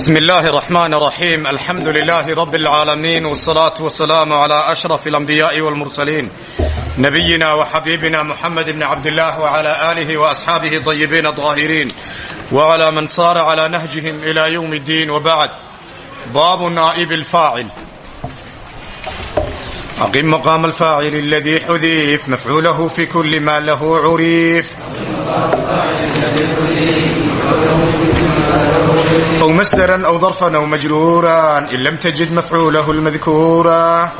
بسم الله الرحمن الرحيم الحمد لله رب العالمين والصلاة والسلام على أشرف الأنبياء والمرسلين نبينا وحبيبنا محمد بن عبد الله وعلى آله وأصحابه طيبين الطاهرين وعلى من صار على نهجهم إلى يوم الدين وبعد باب نائب الفاعل أقم مقام الفاعل الذي حذيف مفعوله في كل ما له عريف أو مصدرا أو ظرفا أو مجرورا إن لم تجد مفعوله المذكورا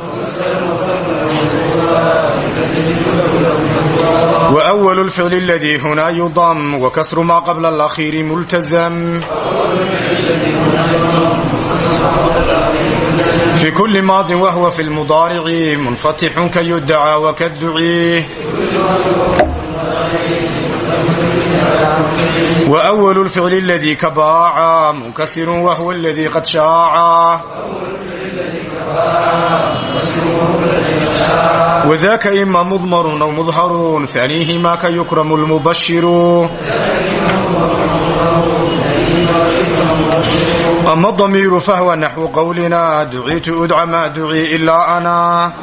وأول الفعل الذي هنا يضم وكسر ما قبل الأخير ملتزم في كل ماض وهو في المضارع منفتح كيدعى وكالدعيه وأول الفعل الذي كباع منكسر وهو الذي قد شاع وذاك إما مضمر أو مظهر ثانيهما كيكرم المبشر أما الضمير فهو نحو قولنا دعيت أدعى ما دعي إلا أنا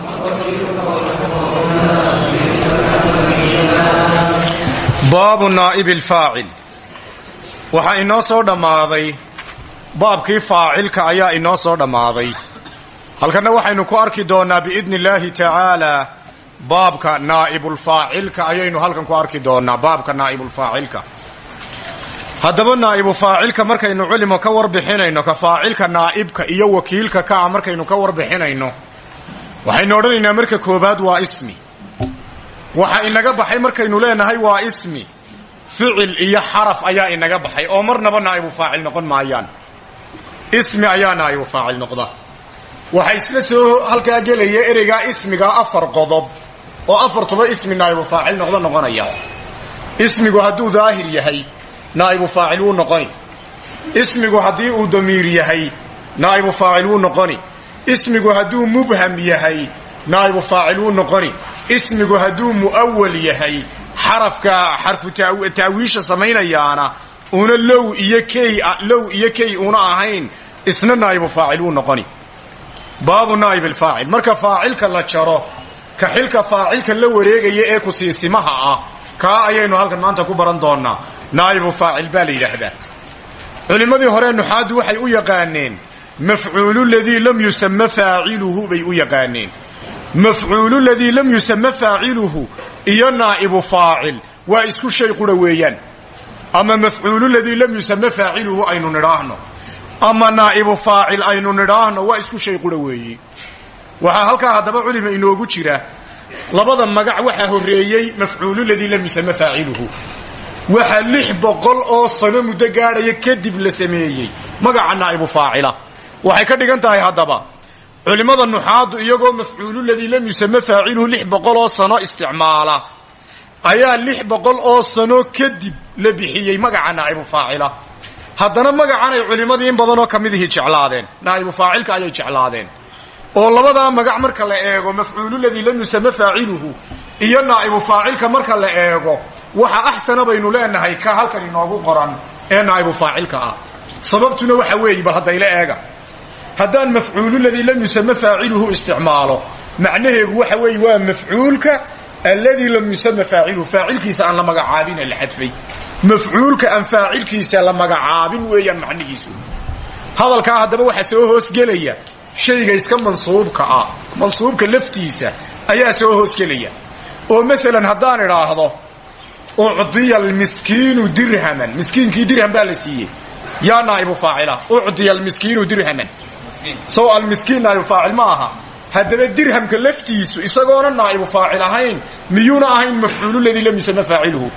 baabu naa'ibi alfaacil waxaa inoo soo dhammaaday baabkii faacilka ayaa inoo soo dhammaaday. Halkanna waxaynu ku arki doonnaa biidni illaahi tacaalaa baabka naa'ibulfaacilka ayaynu halkan ku arki doonnaa baabka naa'ibulfaacilka haddaba naa'ibu faacilka markaynu culimo ka warbixinayno ka faacilka naa'ibka iyo wakiilka ka ah markaynu ka warbixinayno waxaynu odhanaynaa marka koobaad waa ismi waxa inaga baxay markaynu leenahay waa ismi. Ficil iyo xaraf ayaa inaga baxay oo marnaba naa'ibu faacil noqon maayaan. Ismi ayaa naa'ibu faacil noqda. Waxa isla soo halkaa gelaya ereygaa ismigaa afar qodob oo afartuba ismi naa'ibu faacil noqdo noqonaya. Ismigu hadduu daahir yahay naa'ibu faacil wuu noqoni. Ismigu haddii uu damiir yahay naa'ibu faacil wuu noqoni. Ismigu hadduu mubham yahay naa'ibu faacil wuu noqoni ismigu hadduu mu'awal yahay xarafka xarfu taawiisha samaynayaana una low iyo key low iyo key una ahayn isna naa'ibu faacil wuu noqoni. Baabu naa'ib alfaacil marka faacilka la jaro ka xilka faacilka la wareegaya ee kusiisimaha ah kaa ayaynu halkan maanta ku baran doonnaa. Naa'ibu faacil baa la yidhaahdaa. Culimmadii hore nuxaaddu waxay u yaqaaneen mafcuulu ladii lam yusama faaciluhu bay u yaqaaneen mafcuulu ladii lam yusama faaciluhu iyo naa'ibu faacil. Waa isku shay qura weeyaan. Ama mafcuulu ladii lam yusama faaciluhu aynu nidhaahno. Ama naa'ibu faacil aynu nidhaahno waa isku shay qura weeye waxaa halkaa haddaba culima inoogu jira. Labada magac waxaa horreeyey mafcuulu ladii lam yusama faaciluhu. Waxaa lix boqol oo sano muddo gaadhaya kadib la sameeyey. Magaca naa'ibu faacila. Waxay ka dhigan haddaba culimmada nuxaadu iyagoo mafcuulu ladii lam yusama faaciluhu lix boqol oo sano isticmaala. Ayaa lix boqol oo sano kadib la bixiyey magaca naa'ibu faacila. Haddana magacan ay culimmadii in badanoo ka midihii jeclaadeen. Naa'ibu faacilka ayay jeclaadeen. Oo labadaa magac marka la eego mafcuulu ladii lam yusama faaciluhu iyo naa'ibu faacilka marka la eego waxa axsana baynu leenahay ka halkan inoogu qoran ee naa'ibu faacilka ah. Sababtuna waxa weeye bal haddayla eega haddaan mafcuulu ladii lam yusama faaciluhu isticmaalo. Macnaheegu waxa weeye waa mafcuulka alladii lam yusama faaciluhu. Faacilkiisa aan la magacaabin ee la xadfay. Mafcuulka aan faacilkiisa la magacaabin weeyaan macnihiisu. Hadalkaa haddaba waxaa soo hoosgelaya shayga iska mansuubka ah mansuubka laftiisa ayaa soo hoosgelaya oo maalan haddaan idhaahdo ucdiya almiskiinu dirhaman. Miskiinkii dirham baa la siiyey. Yaa naa'ibu faacila ucdiya almiskiinu dirhaman sow almiskiin naa'ibu faacil ma aha. Haddaba dirhamka laftiisu isagoona naa'ibu faacil ahayn miyuuna ahayn mafcuulu ladii lam yusama faaciluhu.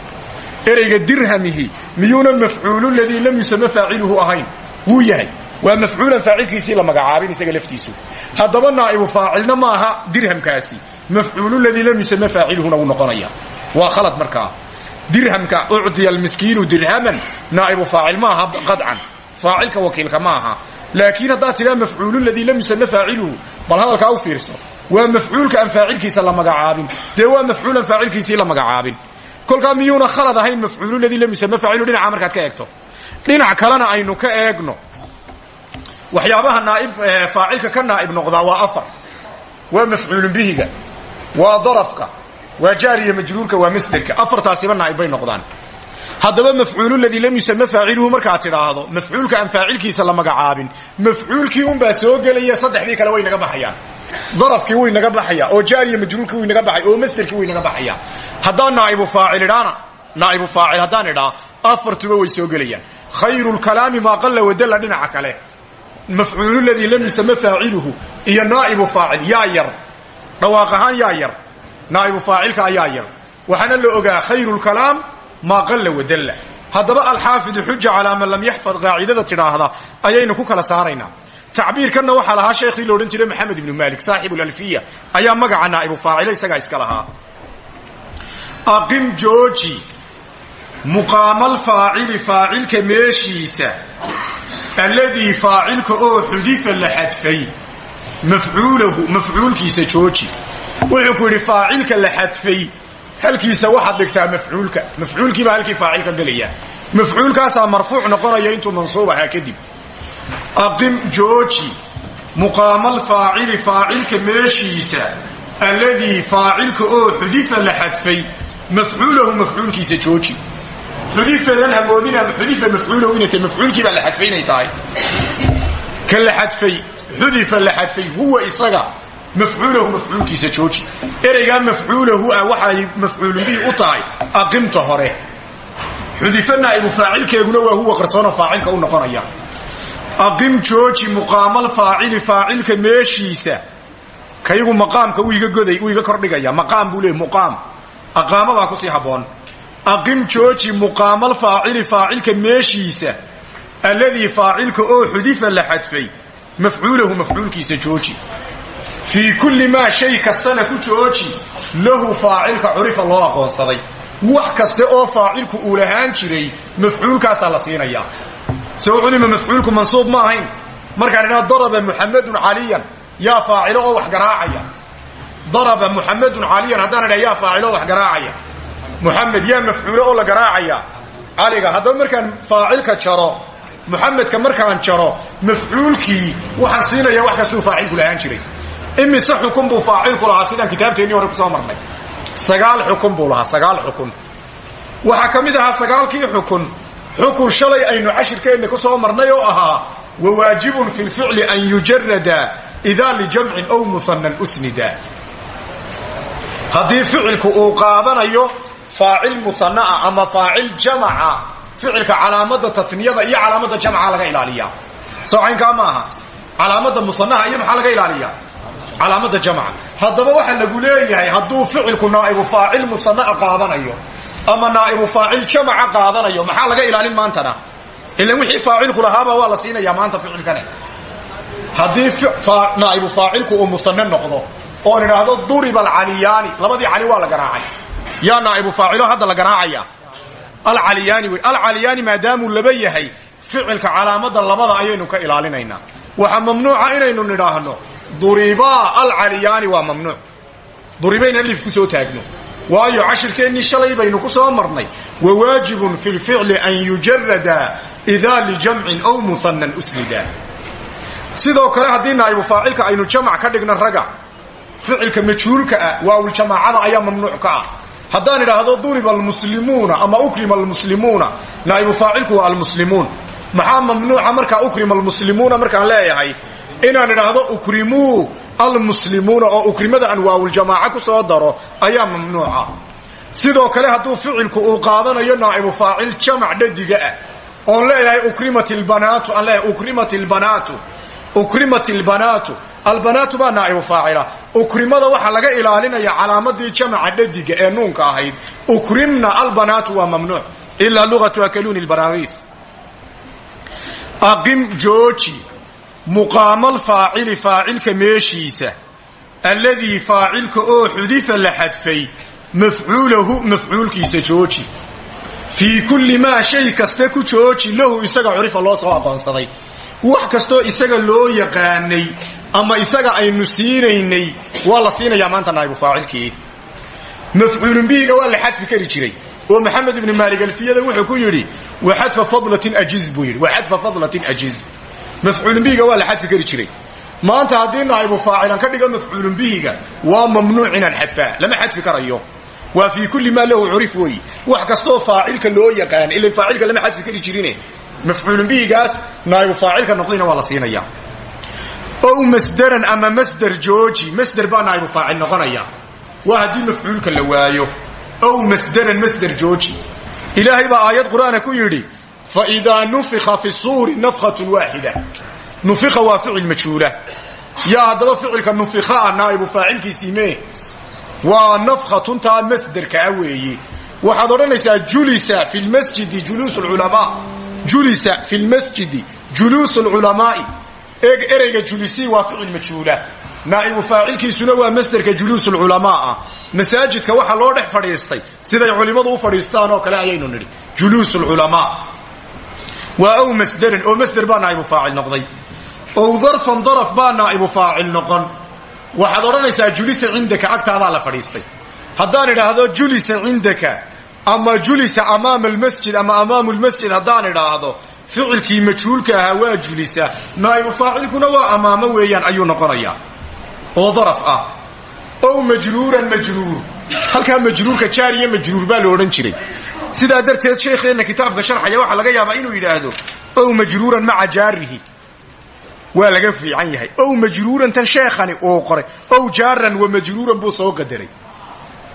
Ereyga dirhamihi miyuuna mafcuulu ladii lam yusama faaciluhu ahayn. Wuu yahay. Waa mafcuulan faacilkiisii la magacaabin isaga laftiisu. Haddaba naa'ibu faacilna ma aha dirhamkaasi. Mafcuulu ladii lam yusama faaciluhuna wuu noqonaya. Waa khalad markaa. Dirhamka ucdiya almiskiinu dirhaman naa'ibu faacil ma aha qadcan. Faacilka wakiilka ma aha laakiin haddaad tidhaa mafcuulu ladii lam yusama faaciluhu bal hadalkaa u fiirso. Waa mafcuulka aan faacilkiisa la magacaabin. Dee waa mafcuulan faacilkiisii la magacaabin. Kolkaa miyuuna khalad ahayn mafcuulu ladii lam yusama faaciluhu dhinaca markaad ka eegto. Dhinac kalena aynu ka eegno. Waxyaabaha naaib faacilka ka naa'ib noqdaa waa afar. Waa mafcuulun bihiga. Waa darafka. Waa jaariya majruurka. Waa masderka. Afartaasiba naa'ib bay noqdaan haddaba mafcuulu ladii lam yusama faaciluhu markaad tidhaahdo mafcuulka aan faacilkiisa la magacaabin mafcuulkii unbaa soo gelaya saddexdii kale way naga baxayaan. Darafkii way naga baxaya oo jaariya majruurkii way naga baxay oo masderkii way naga baxaya haddaan naaibu faacil naa'ibu faacil haddaan idhaa afartuba way soo gelayaan. Khayru lkalaami maa qalla wadalla dhinaca kale. Mafcuulu ladii lam yusama faaciluhu iyo naa'ibu faacil yaa yar. Dhawaaq ahaan yar. Naa'ibu faacilka ayaa yar. Waxaana la ogaa khayru lkalaam maa qalla wadalla haddaba alxaafidu xuja calaa man lam yaxfad qaacidada tidhaahda ayaynu ku kala saaraynaa tacbiirkanna waxaa lahaa sheekhii la odhan jiray maxamed ibnu maalik saaxibu lalfiya ayaa magaca naa'ibu faacila isagaa iska lahaa. Aqim jooji muqaamal faacili faacilka meeshiisa alladii faacilka oo xudifa la xadfay mafcuulahu mafcuulkiisa jooji wuxuu ku yidhi faacilka la xadfay halkiisa waxaad dhigtaa mafcuulka. Mafcuulkiibaa halkii faacilka gelaya mafcuulkaasaa marfuuc noqonaya intuu mansuub ahaa kadib. Aqim jooji muqaamal faacili faacilka meeshiisa alladii faacilka oo xudifa la xadfay mafcuulahu mafcuulkiisa jooji. Xudifadan hamoodina xudifa mafcuulahu inay tahay mafcuulkii baa la xadfay inay tahay. Ka la xadfay xudifa la xadfay huwa isaga mafcuulahu mafcuulkiisa jooji ereygaa mafcuulahu ah waxay mafcuulun bihi u tahay aqimta hore xudifa naa'ibu faacilkeeguna waa huwa qarsoona faacilka u noqonaya aqim jooji muqaamal faacili faacilka meeshiisa kaygu maqaamka uu iga goday uu iga kordhigaya maqaam buu leey muqaam aqaamo baa ku sii habboon aqim jooji muqaamal faacili faacilka meeshiisa alladii faacilka oo xudifa la xadfay mafcuulahu mafcuulkiisa jooji fii kulli maa shay kastana ku jooji. Lahu faacilka curifa loo aqoonsaday. Wax kaste oo faacilku uu lahaan jiray mafcuulkaasaa la siinayaa soo culima mafcuulku mansuub ma ahayn. Markaan idhaa daraba muxamedun caliyan yaa faacilo oo wax garaacaya. Daraba muxamedun caliyan haddaan idhaa yaa faacilo oo wax garaacaya. Muxamed yaa mafcuulo oo la garaacaya. Caliga haddaba markaan faacilka jaro muxamedka markaan jaro mafcuulkii imise xukun buu faacilku lahaa sidaan kitaabteennii hore ku soo marnay. Sagaal xukun buu lahaa sagaal xukun. Waxaa ka mid ahaa sagaalkii xukun. Xukun shalay aynu cashirkeenna ku soo marnay oo ahaa wawaajibun fi lficli an yujarada idaa lijamcin ow muhanan usnida. Haddii ficilku uu qaadanayo faacil musanaa ama faacil jamaca ficilka calaamada taniyada iyo calaamada jamca laga ilaaliyaa. Soocaynkaa ma aha. Calaamada musanaha iyo maxaa laga ilaaliyaa calaamada jamca. Haddaba waxaa lagu leeyahay hadduu ficilku naa'ibu faacil musanaa qaadanayo ama naa'ibu faacil jamaca qaadanayo maxaa laga ilaalin maantana? Ilan wixii faacilku lahaaba waa la siinayaa maanta ficilkane. Haddii naa'ibu faacilku uu musane noqdo oon idhaahdo duriba alcaliyaani labadii cali waa la garaacay. Yaa naa'ibu faacilo hadda la garaacaya. Alcaliyaani wey. Alcaliyaani maadaamuu laba yahay ficilka calaamada labada ayaynu ka ilaalinaynaa waxaa mamnuuca inaynu nidhaahno. Duribaa alcaliyaani waa mamnuuc. Duribayn alif ku soo taagno. Waayo cashirkeennii shalay baynu ku soo marnay. Wawaajibun fi lficli an yujarada idaa lijamcin ow muhanan usnida. Sidoo kale haddii naa'ibu faacilka aynu jamac ka dhigno raga ficilka majhuulka ah waawljamaacada ayaa mamnuuc ka ah. Haddaan idhaahdo duriba almuslimuuna ama ukrima almuslimuuna naa'ibu faacilku waa almuslimuun maxaa mamnuuca markaa ukrima almuslimuuna markaan leeyahay? Inaan idhaahdo ukrimuu almuslimuuna oo ukrimada aan waawuljamaaca ku soo daro ayaa mamnuuca. Sidoo kale hadduu ficilku uu qaadanayo naa'ibu faacil jamac dhadiga ah oon leeyahay ukrimat lbanaatu aan leeyahay ukrimat lbanaatu ukrimat albanaatu albanaatu baa naa'ibu faacila. Ukrimada waxaa laga ilaalinaya calaamadii jamaca dhadiga ee nuunka ahayd. Ukrimna albanaatu waa mamnuuc. Ilaa lugatu akaluuni lbaraagiif aqim jooji muqaamal faacili faacilka meeshiisa alladii faacilka oo xudifa la xadfay mafcuulahu mafcuulkiisa jooji. Fii kulli maa shay kasta ku jooji lahu isaga curifa loo soo aqoonsaday. Wax kastoo isaga loo yaqaanay ama isaga aynu siinaynay waa la siinayaa maanta naa'ibu faacilkii. Mafcuulun bihiga waa la xadfi kari jiray. Oo maxamed ibni maalig alfiyada wuxuu ku yidhi wa xadfa fadlatin ajiz buu yidhi wa xadfa fadlatin ajiz mafcuulun bihiga waa la xadfi kari jiray maanta haddii naa'ibu faacilan ka dhigo mafcuulun bihiga waa mamnuuc inaan xadfaa lama xadfi karayo waa fii kulli maa lahu curif weeye wax kastoo faacilka loo yaqaan ila faacilka lama xadfi kari jirine mafcuulun bihigaas naa'ibu faacilka noqdayna waa la siinaya ow masderan ama masder jooji masder baa naa'ibu faacil noqonaya waa haddii mafcuulka la waayo ow masderan masder jooji ilaahay baa aayad qur'aana ku yidhi faidaa nufika fi suuri nafkhatun waaxida nufika waa ficil majhuula. Yaa haddaba ficilka nufika ah naa'ibu faacilkiisii mee? Waa nafkhatuntaa masderka ah weeye waxaad odhanaysaa julisa fi lmasjidi juluus lculamaa julisa fi lmasjidi juluus lculamaa'i eeg ereyga julisi waa ficil majhuula naa'ibu faacilkiisuna waa masderka juluus lculamaa ah. Masaajidka waxaa loo dhex fadhiistay. Siday culimmadu u fadhiistaan oo kale ayaynu nidhi. Juluus lculamaa waa ow masderan oo masder baa naa'ibu faacil noqday. Ow darfan daraf baa naa'ibu faacil noqon. Waxaad odhanaysaa julisa cindaka agtaadaa la fadhiistay. Haddaan idhaahdo julisa cindaka ama julisa amaama almasjid ama amaamu lmasjid haddaan idhaahdo ficilkii majhuulka ahaa waa julisa. Naa'ibu faacilkuna waa amaamo weeyaan ayuu noqonayaa oo daraf ah ow majruuran majruur. Halkaa majruurka jaar iyo majruur baa la jiray. Sidaa darteed sheekheenna kitaabka sharxaya waxaa laga yaabaa inuu yidhaahdo ow majruuran maca jaarihi. Waa laga fiican yahay. Ow majruuran tan sheekhani uu qoray. Ow jaaran wa majruuran buu soo qadaray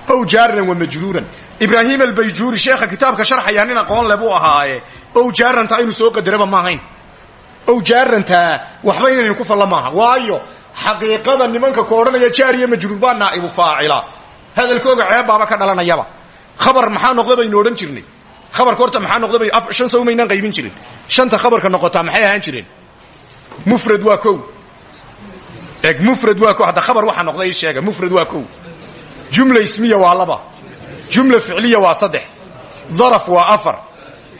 ow jaaran wa majruuran. Ibraahim albayjuuri sheekha kitaabka sharxaya nin aqoon le buu ahaaye ow jaarantaa inuu soo qadaraba ma ahayn. Ow jaarantaa waxba inaynu ku falla waayo xaqiiqada nimanka ku odhanaya jaar iyo majruur baa naa'ibu faacila. Hadalkooga ceebbaaba ka dhalanayaba. Khabar maxaa noqda baynu odhan jirnay? Khabarka horta maxaa noqda bay shan sow maynaan qaybin jirin. Shanta khabarka noqotaa maxay ahaan jireen? Mufrad waa kow. Eg mufrad waa ko hadda khabar waxaa noqda ii sheega mufrad waa kow. Jumla ismiya waa laba. Jumla ficliya waa saddex. Daraf waa afar.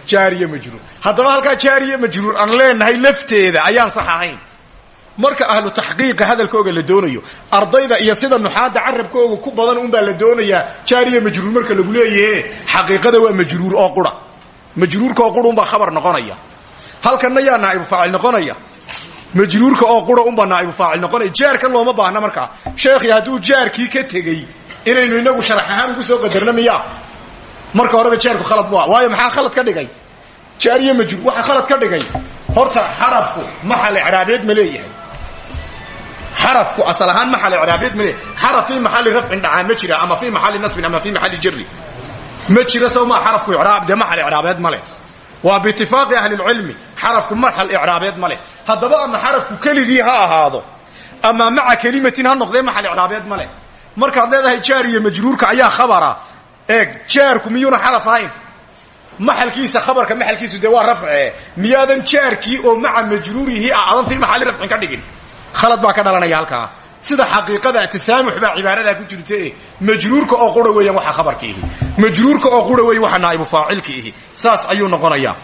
Jaariye majruur. Haddaba halkaa jaariye majruur aan leenahay lafteeda ayaan sax ahayn marka ahlu taxqiiqa hadalkooga la doonayo ardayda iyo sida nuxaadda carabkooga ku badan unbaa la doonayaa jaariya majruur marka lagu leeyahe xaqiiqada waa majruur oo qura. Majruurka oo qura unbaa khabar noqonaya. Halkanna yaa naa'ibu faacil noqonaya. Majruurka oo qura unbaa naa'ibu faacil noqonaya. Jaarkan looma baahna markaa sheekhi hadduu jaarkii ka tegey inaynu inagu sharax ahaan ugu soo qadarna marka horeba jaarku khalad bu waayo maxaa khalad ka dhigay? Jaariye majruur waxaa khalad ka dhigay? Horta xarafku maxal icraabeed ma leeyahay xarafku asal ahaan maxal icraabeed ma leeyahay xaraf fii maxalli rafcin dhacaa ma jira ama fii maxalli nasbin ama fii maxalli jarri ma jira sow maa xarafku icraab dee maxal icraabeed ma leh. Waa biitifaaqi ahlilcilmi xarafku maxal icraabeed ma leh. Haddaba ama xarafku keligii ha ahaado ama maca kelimatin ha noqdee maxal icraabeed ma leh. Markaad leedahay jaar iyo majruurka ayaa khabara. Eeg jaarku miyuuna xaraf ahayn? Maxalkiisa khabarka maxalkiisu dee waa rafce miyaadan jaarkii oo maca majruurihii ah adan fii maxalli rafcin ka dhigin khalad baa ka dhalanaya halkaa. Sida xaqiiqada tasaamux baa cibaaradaa ku jirta majruurka oo qura weeyaan waxa khabarka ihi majruurka oo qura weey waxa naa'ibu faacilka ihi saas ayuu noqonayaa.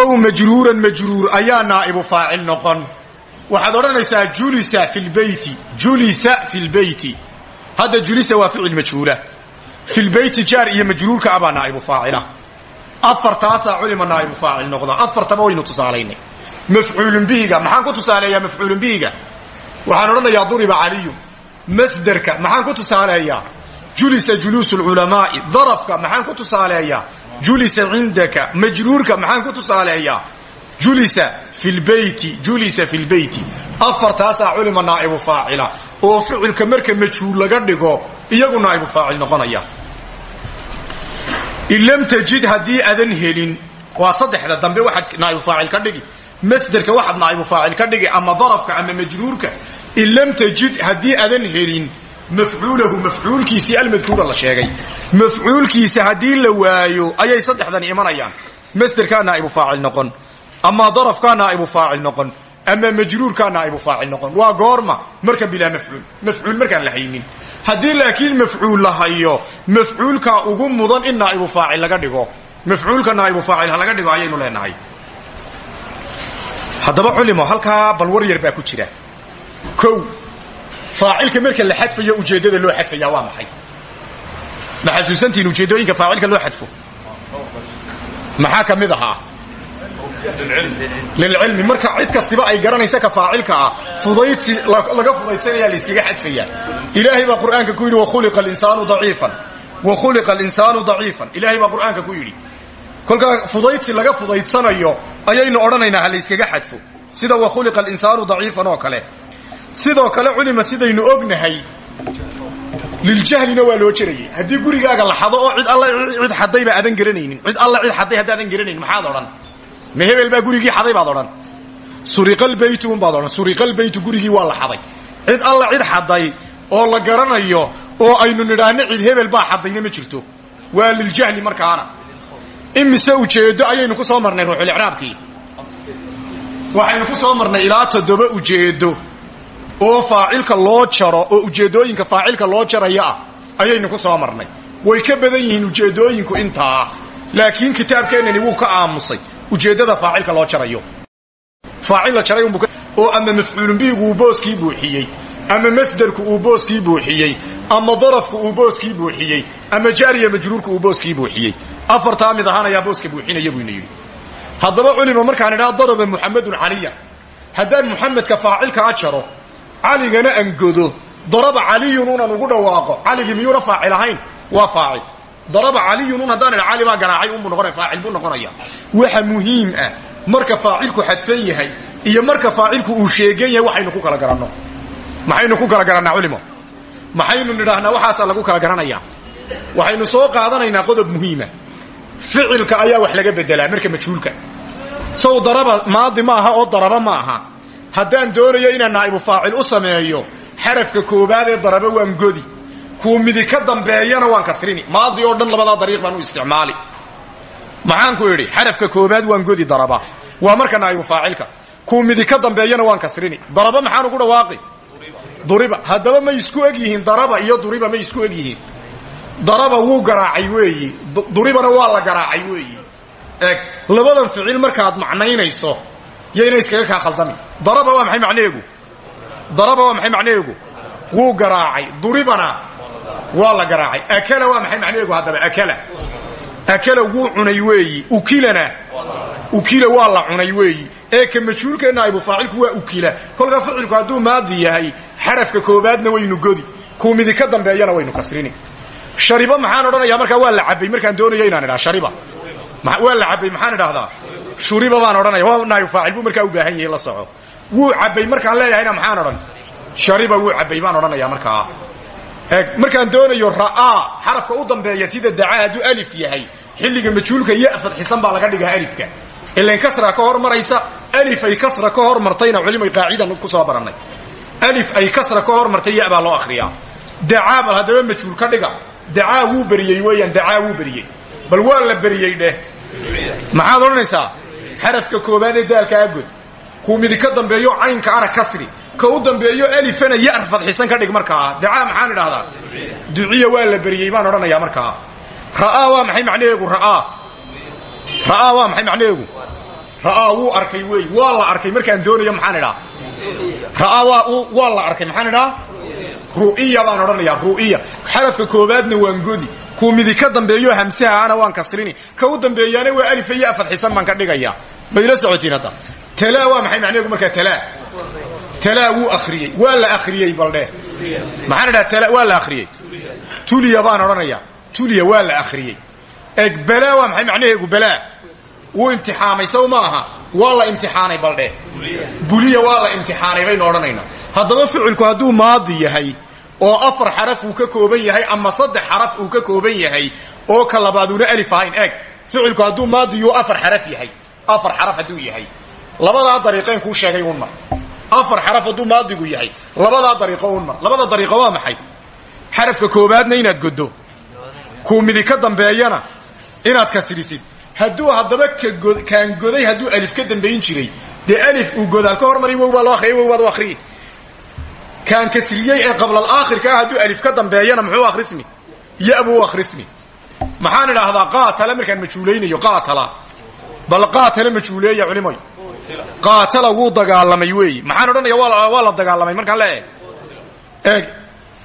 Ow majruuran majruur ayaa naa'ibu faacil noqon. Waxaad odhanaysaa julisa fi lbeyti julisa fi lbeyti hadda julisa waa ficil majhuula. Fi lbeyti jaar iyo majruurka abaa naa'ibu faacila. Afartaasaa culima naa'ibu faacil noqda. Afartaba waynu tusaalaynay mafcuulun bihiga. Maxaan ku tusaaleeyaa mafcuulun bihiga? Waxaan odhanayaa duriba caliyun masderka maxaan ku tusaaleeyaa? Julisa juluus lculamaa'i darafka maxaan ku tusaaleeyaa? Julisa cindaka. Majruurka maxaan ku tusaaleeyaa? Julisa fi lbeyti julisa fi lbeyti afartaasaa culima naa'ibu faacila. Oo ficilka marka majhuul laga dhigo iyagu naa'ibu faacil noqonaya. In lam tajid haddii adan helin waa saddexda dambe waxaad naa'ibu faacil ka dhigi masderka waxaad naa'ibu faacil ka dhigi ama darafka ama majruurka in lam tajid haddii adan helin mafcuulahu mafcuulkiisii almadkuura la sheegay. Mafcuulkiisa haddii la waayo ayay saddexdan imanayaan. Masderkaa naa'ibu faacil noqon ama darafkaa naa'ibu faacil noqon ama majruurkaa naa'ibu faacil noqon. Waa goorma marka bilaa mafcuul mafcuul markaan la haynin. Haddii laakiin mafcuul la hayo mafcuulkaa ugu mudan in naa'ibu faacil laga dhigo. Mafcuulka naa'ibu faacil ha laga dhigo ayaynu leenahay haddaba culimo halkaa balwar yar baa ku jira. Kow faacilka marka la xadfayo ujeeddada loo xadfaya waa maxay? Ma xasuusantihin ujeeddooyinka faacilka loo xadfo? Maxaa ka mid ahaa? Lilcilmi. Marka cid kastiba ay garanaysa ka faacilka ah fudaydsi laga fudaydsanaya layskaga xadfaya. Ilaahay baa qur'aanka ku yidhi wakhuliqa alinsaanu daciifan. Wakhuliqa alinsaanu daciifan. Ilaahay baa qur'aanka ku yidhi kolkaa fudaydsi laga fudaydsanayo ayaynu odhanaynaa ha layskaga xadfo. Sida wakhuliqa alinsaanu daciifan oo kale. Sidoo kale culima sidaynu ognahay liljahlina waa loo jerayay haddii gurigaaga la xado oo cid alla cid xadayba aadan garanaynin. Cid alla cid xaday haddaadan garanaynin maxaad odhan? Ma hebel baa gurigii xaday baad odhan? Suriqalbeytu unbaad odhan. Suriqalbeytu gurigii waa la xaday. Cid alla cid xaday oo la garanayo oo aynu nidhaahno cid hebel baa xadayna ma jirto. Waa liljahli markaana imise ujeedo ayaynu ku soo marnay ruuxulicraabkii waxaynu ku soo marnay ilaa toddoba ujeedo oo faacilka loo jaro oo ujeedooyinka faacilka loo jaraya ah ayaynu ku soo marnay. Way ka badan yihiin ujeedooyinku intaa laakiin kitaabkeennani wuu ka aamusay ujeeddada faacilka loo jarayo. Faacil la jaray oo ama mafcuulun bihigu uu booskii buuxiyey ama masderku uu booskii buuxiyey ama darafku uu booskii buuxiyey ama jaariya majruurku uu booskii buuxiyey afartaa mid ahaan ayaa booska buuxinaya buyna yidhi. Haddaba culima markaan idhaa daraba muxamedun caliya. Haddaan muxamedka faacilka a jaro caligana aan godo. Daraba caliyun unan ugu dhawaaqo. Caligii miyuuna faacil ahayn? Waa daraba caliyun un haddaan idha garaacay unbuu noqonaya faacil buu noqonaya waxa muhiim ah marka faacilku xadfan yahay iyo marka faacilku uu sheegan waxaynu ku kala garanno. Maxaynu ku kala garannaa culimo? Maxaynu nidhaahnaa waxaasaa lagu kala garanayaa. Waxaynu soo qaadanaynaa qodob muhiima ficilka ayaa wax laga bedelaa marka majhuulka. Sow daraba maadi ma aha oo daraba ma aha haddaan doonayo inaan naa'ibu faacil u sameeyo xarafka koobaad ee daraba waan godi. Kuu ka dambeeyana waan kasrini. Maadi oo dhan labadaa dariiq baan u isticmaali. Maxaan ku idhi xarafka koobaad waan godi daraba. Waa marka naa'ibu faacilka. Kuu midi ka dambeeyana waan kasrini. Daraba maxaan ugu dhawaaqi? Duriba. Haddaba may isku eg yihiin daraba iyo duriba may isku eg yihiin daraba wuu garaacay weeyi. Duribana waa la garaacay weeyi. Eeg labadan ficil markaad macnaynayso yayna iskaga kaa khaldami. Daraba waa maxay macnaheegu daraba waa maxay macnaheegu wuu garaacay. Duribana waa la garaacay. Akala waa maxay macnaheegu haddaba? Akala. Akala wuu cunay weeyi. Ukilana ukila waa la cunay weeyi. Ee ka majhuulkeenna aybu faacilku waa ukila. Kolkaa ficilku hadduu maadi yahay xarafka koobaadna waynu godi. Kuu ka dambeeyana waynu kasrini shariba maxaan odhanayaa? Markaa waa la cabbay markaan doonayo inaan idhaha shariba. Waa la cabbay maxaan idhahdaa shuriba baan odhanaya waa naayu faacil buu markaa u baahan yahay la soco. Wuu cabbay markaan leeyahayna maxaan odhan? Shariba wuu cabbay baan odhanayaa markaa. Eeg markaan doonayo ra'aa xarafka u dambeeya sida dacaa alif yahay. Xilliga majhuulka ya fadxisan baa laga dhigaa alifka. Ilan kasra ka hormaraysa alif ay kasra ka hormartayna culimay qaacidan ku soo barannay. Alif ay kasra ka hormartay ya baa loo akhriyaa. Dacaa bal majhuul ka dhiga dacaa wuu beriyey weeyaan dacaa wuu beriyey. Bal waa la beriyey dheh. Maxaad odhanaysaa? Xarafka koobaad ee daalka agod kuu midi ka dambeeyo caynka ana kasri. Ka u dambeeyo alifana yar fadxisan ka dhig markaa. Dacaa maxaan idhahdaa duciya waa la beriyey baan odhanayaa markaa. Ra'aa waa maxay macnaheegu? Ra'aa. Ra'aa waa maxay macnaheegu? Ra'aa wuu arkay weey. Waa la arkay markaan doonayo maxaan idhaa ra'aa waa la arkay. Maxaan idhaa ru'iya baan odhanayaa ru'iya xarafka koobaadna waan godi kuu midi ka dambeeyo hamsaha ana waan kasrini ka u dambeeyaana waa alifa ya fadxisan baan ka dhigayaa. Mayla socotiin hadda? Talaa waa maxay macnaheegu markaa talaa? Talaa wuu akhriyey. Waa la akhriyey baldhe maxaan idhaha waa la akhriyey. Tuliya baan odhanayaa. Tuliya waa la akhriyey. Eg balaa waa maxay macnaheegu balaa wuu imtixaamay sow ma aha. Waa la imtixaanay baldhe buliya waa imtixaanay baynu odhanaynaa haddaba ficilku hadduu maadi yahay oo afar xaraf uu ka kooban yahay ama saddex xaraf uu ka kooban yahay oo ka labaaduuna alif ahayn eeg. Ficilku hadduu maadiyuu afar xaraf yahay. Afar xaraf hadduu yahay. Labadaa dariiqeen kuu sheegay un mar. Afar xaraf hadduu maadigu yahay. Labadaa dariiqo un mar. Labada dariiqo waa maxay? Xarafka koobaadna inaad goddo. Kuu midi ka dambeeyana inaad kasrisid hadduu haddaba kaan goday hadduu alif ka dambayn jiray dee alif uu godaal ka hormaray wow baa loo akhriya wow baad u kasriyey ee qablaalaakhirka ah hadduu alif ka dambeeyana muxuu akhrismi? Ya buu u akhrismi. Maxaan idhaahdaa qaatala markaan majhuulaynayo qaatala. Bal qaatala majhuuleeya culimay qaatala wuu dagaalamay weeyi maxaan odhanaya waa la dagaalamay markaan leeyahay eeg.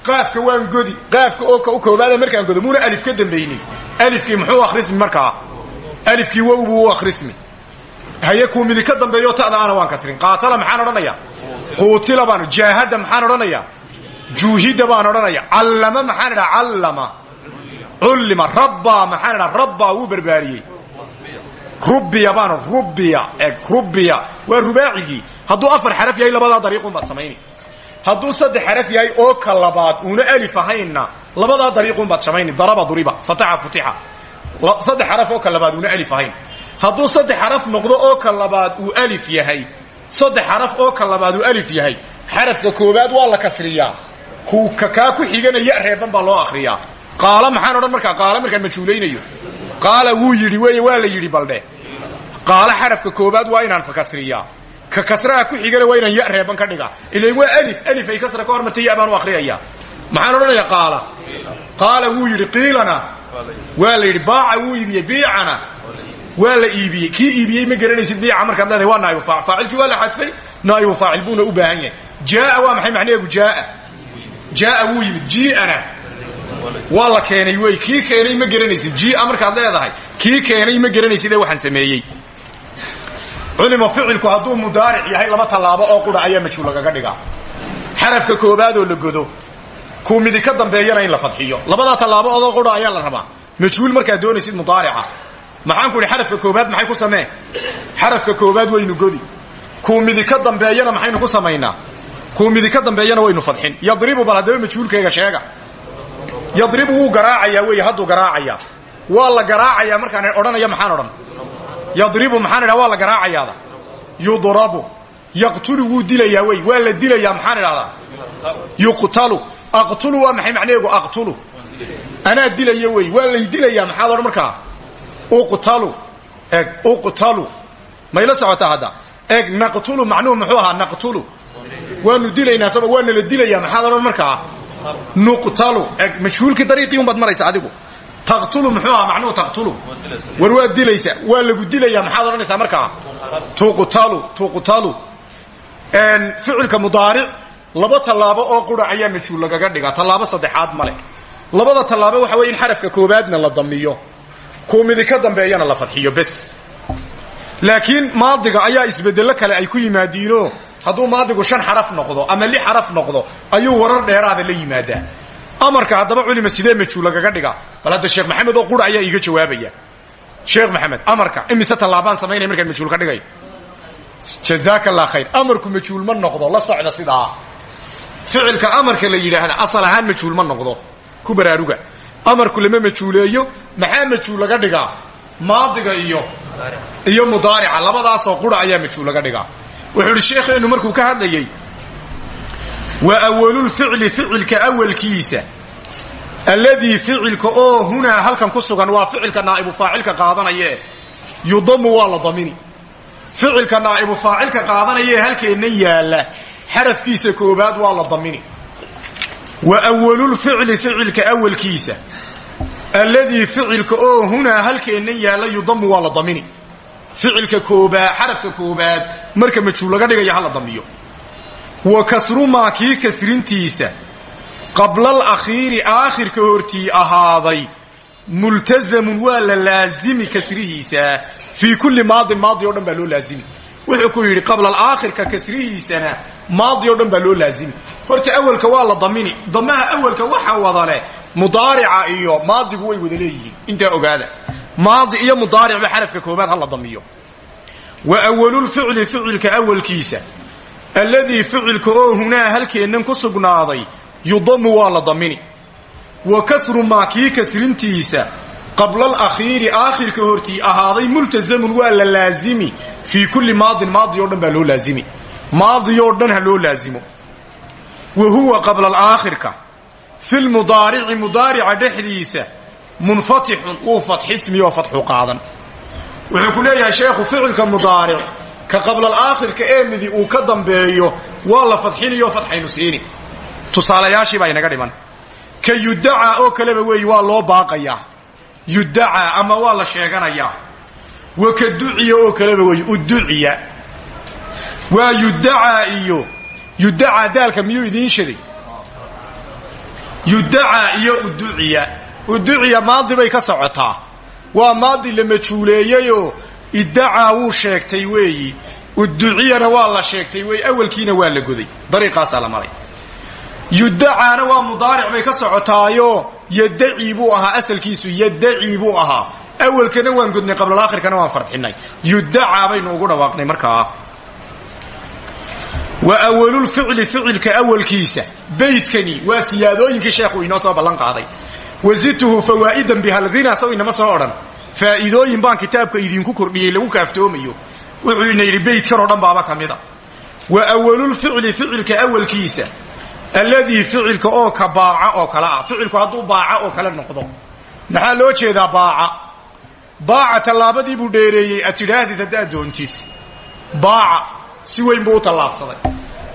Qaafka waan godi qaafka oo u koobaada markaan godo muuna alif ka dambaynin alifkii muxuu akhrismi markaa alifkii wow buu u akhrismi. Haye kuu midi ka dambeeyo ta'daana waan kasrin qaatala maxaan odhanaya? Quutila baan jaahada maxaan odhanaya? Juuhida baan odhanaya? Callama maxaan idhaha callama cullima rabbaa maxaan idhaha rabbaa wuu barbaariyey. Rubiya baan rubiya eg rubiya waa rubaacigii. Hadduu afar xaraf yahay labadaa dariiqun baad samayni. Hadduu saddex xaraf yahay oo ka labaad uuna alif ahaynna labadaa dariiqun baad saddex xaraf oo ka labaad uuna alif ahayn. Hadduu saddex xaraf noqdo oo ka labaad uu alif yahay. Saddex xaraf oo ka labaad uu alif yahay. Xarafka koobaad waa la kasriyaa. Ka kaa ku xiganaya reeban baa loo akriyaa qaala maxaan odhan markaa? Qaala markaan majuulaynayo qaala wuu yidhi wey waa la yidhi baldhe qaala xarafka koobaad waa inaan kasriyaa. Ka kasraha ku xigana waa inaan ya reeban ka dhiga. Ilan waa alif alif maxaan odhanaya qaala? Qaala wuu yidhi qiilana. Waa la yidhi wuu iibiyey biicana. Waa la iibiyey. Kii iibiyey ma garanaysid biica markaad leedahay waa naaibu faacil. Faacilkii waa la xadfay u baahan yahay. Jaaa maxay macnaheegu jaaa. Jaaa wuu yimid jii'ana waa keenay wey kii keenay ma garanaysid. Jiia markaad leedahay kii keenay ma garanaysidee waxaan sameeyey. Culima ficilku hadduu yahay laba tallaabo oo qura ayaa majhuul lagaga xarafka koobaadoo la godo kuu midi ka dambeeyana in la fadxiyo labadaa tallaabo odoo qura ayaa la rabaa. Majhuul markaad doonaysid mudaarica. Maxaan ku idhi xarafka koobaad maxay ku samee? Xarafka koobaad waynu godi. Kuu ka dambeeyana maxaynu ku samaynaa? Kuu ka dambeeyana waynu fadxin yadribu bal haddaba majhuulkayga sheega. Yadribu wuu garaacayaa wey hadduu garaacayaa. Waa la garaacayaa markaan odhanaya maxaan odhan? Yadribu maxaan la garaacayaada. Yudrabu yaqtulu wuu dilayaa wey waa la dilayaa maxaan idhahdaa? Yuqtalu. Aqtulu waa maxay macnaheegu aqtulu. Anaa dilaya wey waa lay dilayaa maxaad odhan markaa? Uqtalu. Eg uqtalu. Mayla socotaa hadda? Eg naqtulu macnuhu muxuu ahaa naqtulu. Waanu dilaynaa saba waana la dilayaa maxaad odhan markaa? Nuqtalu. Eg majhuulkii dariiqii unbaad maraysa adigu. Taqtulu muxuu ahaa macnuhu lagu dilayaa maxaad ficilka mudaaric laba tallaabo oo qura ayaa majhuul lagaga dhigaa. Tallaabo saddexaad male labada tallaabo waxa weye in xarafka koobaadna la damiyo. Kuu midi ka dambeeyana la fadxiyo bes. Laakiin maadiga ayaa isbedello kale ay ku yimaadiinoo hadduu maadigu shan xaraf noqdo ama lix xaraf noqdo ayuu warar dheeraada la yimaadaa. Amarka haddaba culima sidee majhuul lagaga dhigaa? Bal sheekh maxamed oo qura ayaa jawaabaya. Sheekh maxamed amarka imise tallaabaan samaynaya markaan majhuul ka dhigayo jazaaka allah khayr amarku majhuul ma noqdo la socda sidaa. Ficilka amarka la yidhaahda asal ahaan majhuul ma noqdo. Ku baraaruga. Amarku lama majhuuleeyo maxaa majhuul laga dhigaa? Maadiga iyo iyo mudaarica. Labadaasoo qura ayaa majhuul laga dhigaa. Wuxuu idhi sheekheennu markuu ka hadlayey wa awalulficli ficilka awalkiisa. Alladii ficilka oo hunaa halkan ku sugan waa ficilka naa'ibu faacilka qaadanayee. Yudamu waa la damini ficilka naa'ibu faacilka qaadanayee halkeennan yaalla xarafkiisa koobaad waa la damini. Wa awalulficli ficilka awalkiisa. Alladii ficilka oo hunaa halkeennan yaalla yudamu waa la damini. Ficilka koobaad xarafka koobaad marka majhuul laga dhigaya hala damiyo. Wa kasrumaa kii kasrintiisa qabla alakhiiri aakhirka hortii ahaaday multazamun waa la laazimi kasrihiisa fii kulli maadin maadi o dhan baa loo laazimi. Wuxuu ku yidhi qabla alaakhirka kasrihiisana maadi o dhan baa loo laazimi. Horta awalka waa la damini. Damaha awalka waxa wada leh mudaarica iyo maadigu way wada leeyihiin. Intaa ogaada maadi iyo mudaaricba xarafka koobaad ha la damiyo. Wa awalulficli ficilka awalkiisa. Alladii ficilka oo hunaa halkeennan ku sugnaaday yudamu waa la damini. Wa kasru maa kii kasrintiisa qabla alakhiiri aakhirka hortii ahaaday multazamun waa la laazimi. Fii kulli maadin maadi o dhan baa loo laazimi. Maadi oo dhan ha loo laazimo. Wa huwa qabla alaakhirka fi lmudaarici mudaarica dhexdiisa munfatixun wuu fadxismi oo fadxu qaadan. Wuxuu ku leeyahay sheekhu ficilka mudaaric ka qabla alaakhirka ee midi uu ka dambeeyo waa la fadxinayo fadxaynu siini. Tusaalayaashii baa inaga dhiman. Ka oo kaleba weeyi waa loo baaqayaa yudacaa ama waa la sheeganayaa. Wa ka duciya oo kaleba weeyi uduciya waa yudacaa iyo yudacaa daalka miyuu idiin shaday yudacaa iyo uduciya uduciya maadi bay ka socotaa. Waa maadi la majhuuleeyeyoo iddacaa wuu sheegtay weeyi. Udduciyana waa la sheegtay wey awalkiina waa la goday. Dariiqaasaa la maray. Yudacaana waa mudaaric bay ka socotaayo yadacii buu ahaa asalkiisu yadacii buu ahaa. Awalkana waan godnay qablaakhirkana waan fardxinay yudacaa baynu ugu dhawaaqnay markaa wa awalulficli ficilka awalkiisa beydkani waa siyaadooyinkii sheekhu inoo soo ballan qaaday. Wazidtuhu fawaa'idan bihalghina saw inama soo odhan. Faa'iidooyin baan kitaabka idinku kordhiyey lagu kaaftoomayo. Wuxuu ina yidhi beydkan oo dhan baaba ka mida. Wa awalulficli ficilka alladii ficilka oo ka baaca oo kale ah. Ficilku hadduu baaca oo kale noqdo. Maxaa loo jeedaa baaca? Baaca tallaabadii buu dheereeyey ad tidhaahdid haddaad doontid baaca si weyn buu u tallaabsaday.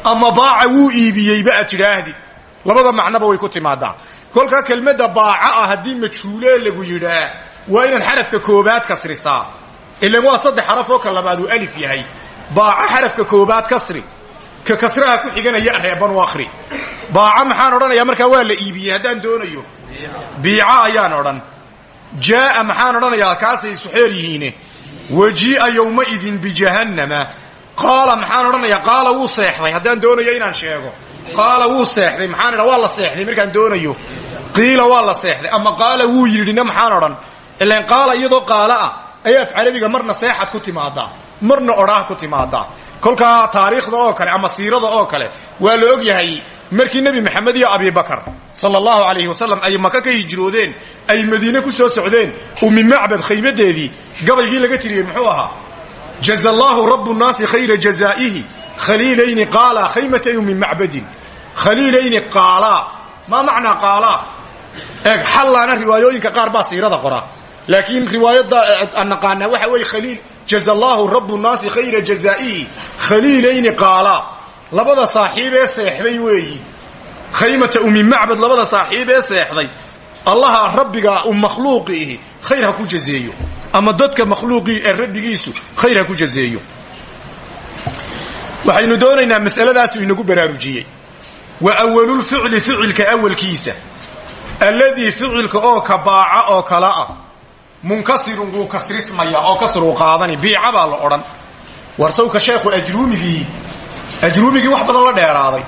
Ama baaca wuu iibiyeyba ad tidhaahdid labada macnoba way ku timaadaa. Kolkaa kelmadda baaca ah haddii majhuulee lagu yidhaa waa inaad xarafka koobaad kasrisaa. Ilan waa saddex xaraf oo ka labaad uu alif yahay. Baaca xarafka koobaad kasri. Ka kasraha xiganaya reeban u baaca maxaan odhanayaa? Markaa waa la iibiyey haddaan doonayo. Biica ayaan odhan. Jaaa maxaan odhanayaa? Kaasay suxeer yihiine. Wajii'a yowmaidin bijahannama qaala maxaan odhanayaa? Qaala wuu seexday. Haddaan doonayo inaan sheego. Qaala wuu seexday. Maxaan idha waa la seexday markaan doonayo. Qiila waa la seexday. Ama qaala wuu yidhina maxaan odhan. Ilan qaala iyadoo qaala ah ayaa af carabiga marna seexad ku timaadaa marna odhaah ku timaadaa kolkaa taariikhda oo kale ama siirada oo kale waa la og yahay markii nebi maxamed iyo abibakar sala allahu alayhi wasalam ay maka ka hijroodeen ay madiine ku soo socdeen umi macbad khaymadeedii gabaygii laga tiriyey muxuu ahaa jaza allaahu rabu khayra jazaa'ihi khaliilayni qaala khaymatay umi macbadin. Khaliilayni qaalaa maa macnaa qaalaa? Eeg xallaana riwaayooyinka qaar baa siirada qora laakiin riwaayadda aan naqaanaa waxa weeye khaliil jaza allaahu rabu khayra jazaa'ihi khaliilayni qaalaa labada saaxiib ee seexday weeyi. Khaymata umi macbad labada saaxiib ee seexday. Allaha rabbiga u makhluuqiihi khayr ha ku jazeeyo. Ama dadka makhluuqii ee rabbigiisu khayr ha ku jazeeyo. Waxaynu doonaynaa masaladaasuu inagu baraarujiyey. Wa awalulficli ficilka awalkiisa alladii ficilka oo ka baaca oo kala ah. Munkasirun wuu kasrismaya oo kasruu qaadani biica baa la odhan. War sawka sheekhu ajruumigii ajruumigii wax badan la dheeraaday.